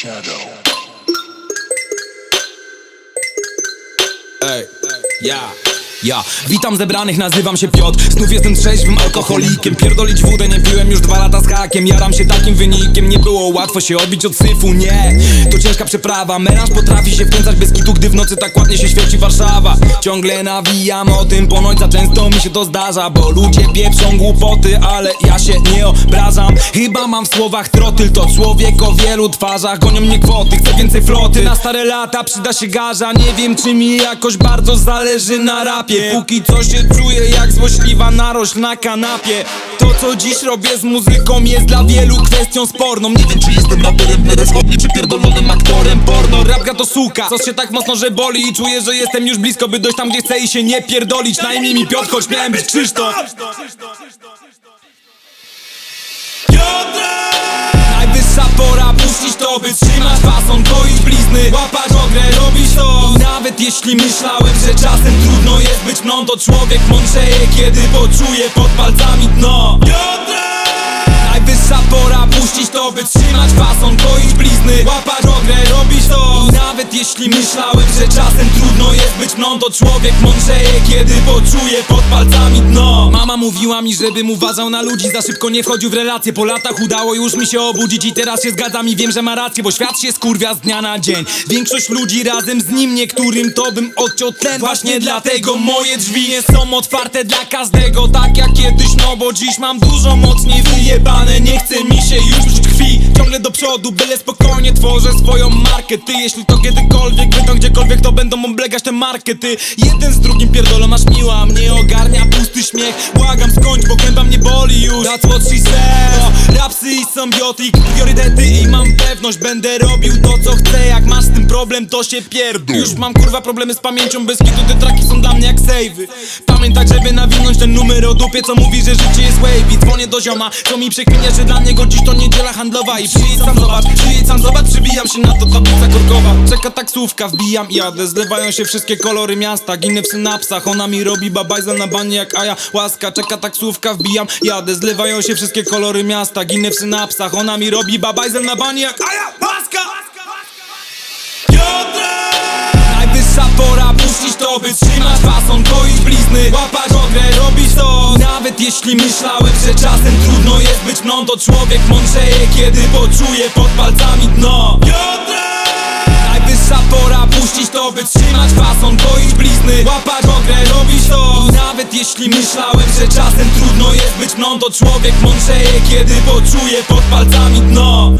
Shadow. Ej, ja, ja. Witam zebranych, nazywam się Piotr. Znów jestem trzeźwym alkoholikiem. Pierdolić wódę nie piłem już dwa hakiem Jaram się takim wynikiem. Nie było łatwo się odbić od syfu, nie. To ciężka przeprawa. Melanż potrafi się wkręcać bez kitu Gdy w nocy tak ładnie się świeci Warszawa. Ciągle nawijam o tym Ponoć za często mi się to zdarza Bo ludzie pieprzą głupoty Ale ja się nie obrażam. Chyba mam w słowach trotyl To człowiek o wielu twarzach Gonią mnie kwoty, chcę więcej floty. Na stare lata przyda się garza. Nie wiem czy mi jakoś bardzo zależy na rapie. Póki co się czuję jak złośliwa narośl na kanapie. To co dziś robię z muzyką jest dla wielu kwestią sporną. Nie wiem czy jestem raperem rozchodni czy pierdolonym aktorem porno. Rapka to suka, co się tak mocno, że boli I czuję, że jestem już blisko, by dojść tam gdzie chcę i się nie pierdolić. Na imię mi Piotr, choć miałem być Krzysztof Najwyższa pora puścić to, by trzymać fason Koić blizny, łapać ogrę, robić to. I nawet jeśli myślałem, że czasem trudno jest być mną To człowiek mądrzeje, kiedy poczuje pod palcami dno. pora puścić to, by trzymać fason Koić blizny, łapać ogrę, robić to. I nawet jeśli myślałem, że czasem trudno jest być mną To człowiek mądrzeje, kiedy poczuje pod palcami dno. Mama mówiła mi, żebym uważał na ludzi Za szybko nie wchodził w relacje. Po latach udało już mi się obudzić I teraz się zgadzam i wiem, że ma rację Bo świat się skurwia z dnia na dzień. Większość ludzi razem z nim Niektórym to bym odciął tlen. Właśnie dlatego moje drzwi nie są otwarte dla każdego. Tak jak kiedyś, no bo dziś mam dużo mocniej wyjebane. Nie chce mi się już Ciągle do przodu, byle spokojnie tworzę swoją markę. Ty, jeśli to kiedykolwiek będą gdziekolwiek To będą oblegać tę markę Ty, jeden z drugim pierdolą masz miła Mnie ogarnia pusty śmiech. Błagam skończ, bo gęba mnie boli już. That's what she said Rapsy i symbiotik, priorytety i mam pewność. Będę robił to co chcę. Jak masz z tym problem, to się pierdol. Już mam kurwa problemy z pamięcią. Bez kitu te traki dla mnie jak save'y. Pamiętaj, żeby nawinąć ten numer o dupie Co mówi, że życie jest wavy. Dzwonię do zioma, co mi przeklinia, że dla niego dziś to niedziela handlowa. I przyjedź sam zobacz, przyjedź sam zobacz Przybijam się na to, tablica korkowa Czeka taksówka, wbijam i jadę. Zlewają się wszystkie kolory miasta Ginę w synapsach, ona mi robi babajzel na banie jak Aja Łaska, czeka taksówka, wbijam, jadę. Zlewają się wszystkie kolory miasta Ginę w synapsach, ona mi robi babajzel na banie jak Aja Łaska. Puścić to, trzymać fason Koić blizny, łapać ogrę, robić to. Nawet jeśli myślałem, że czasem trudno jest być mną To człowiek mądrzeje, kiedy poczuje pod palcami dno. Najwyższa pora puścić to, by trzymać fason Koić blizny, łapać ogrę, robić to. Nawet jeśli myślałem, że czasem trudno jest być mną To człowiek mądrzeje, kiedy poczuje pod palcami dno